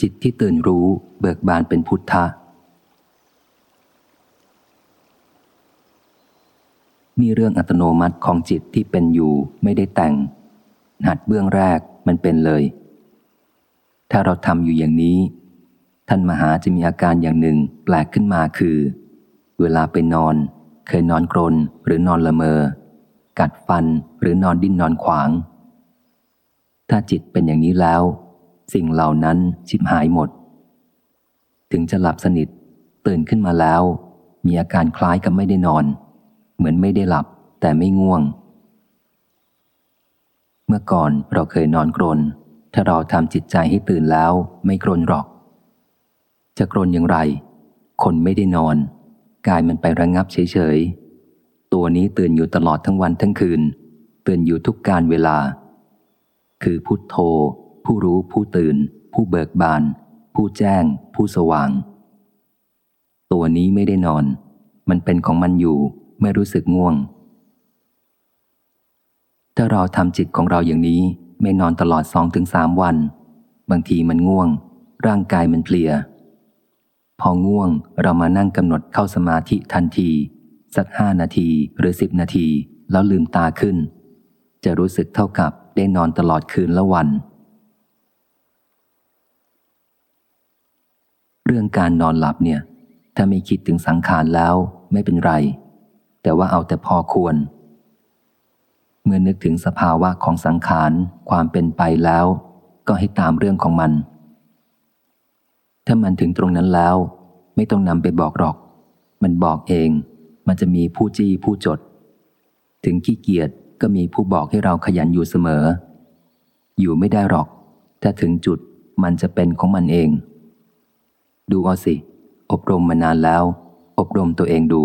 จิตที่ตื่นรู้เบิกบานเป็นพุทธะ นี่เรื่องอัตโนมัติของจิตที่เป็นอยู่ไม่ได้แต่ง หัดเบื้องแรกมันเป็นเลย ถ้าเราทำอยู่อย่างนี้ ท่านมหาจะมีอาการอย่างหนึ่งแปลกขึ้นมาคือ เวลาไปนอน เคยนอนกรนหรือนอนละเมอ กัดฟันหรือนอนดิ้นนอนขวาง ถ้าจิตเป็นอย่างนี้แล้ว สิ่งเหล่านั้นชิบหายหมด ถึงจะหลับสนิท ตื่นขึ้นมาแล้ว มีอาการคล้ายกับไม่ได้นอน เหมือนไม่ได้หลับแต่ไม่ง่วง เมื่อก่อนเราเคยนอนกรน ถ้าเราทำจิตใจให้ตื่นแล้วไม่กรนหรอก จะกรนอย่างไร คนไม่ได้นอน กายมันไประงงับเฉยๆ ตัวนี้ตื่นอยู่ตลอดทั้งวันทั้งคืน ตื่นอยู่ทุกการเวลา คือพุทโธ ผู้รู้ผู้ตื่น ผู้เบิกบาน ผู้แจ้ง ผู้สว่าง ตัวนี้ไม่ได้นอน มันเป็นของมันอยู่ไม่รู้สึกง่วง ถ้าเราทำจิตของเราอย่างนี้ไม่นอนตลอดสองถึงสามวัน บางทีมันง่วง ร่างกายมันเพลีย พอง่วงเรามานั่งกำหนดเข้าสมาธิทันที สักห้านาทีหรือสิบนาทีแล้วลืมตาขึ้น จะรู้สึกเท่ากับได้นอนตลอดคืนละวัน เรื่องการนอนหลับเนี่ย ถ้าไม่คิดถึงสังขารแล้วไม่เป็นไร แต่ว่าเอาแต่พอควร เมื่อนึกถึงสภาวะของสังขารความเป็นไปแล้ว ก็ให้ตามเรื่องของมัน ถ้ามันถึงตรงนั้นแล้ว ไม่ต้องนำไปบอกหรอก มันบอกเอง มันจะมีผู้จี้ผู้จด ถึงขี้เกียจก็มีผู้บอกให้เราขยันอยู่เสมอ อยู่ไม่ได้หรอก ถ้าถึงจุดมันจะเป็นของมันเอง ดูเอาสิ อบรมมานานแล้ว อบรมตัวเองดู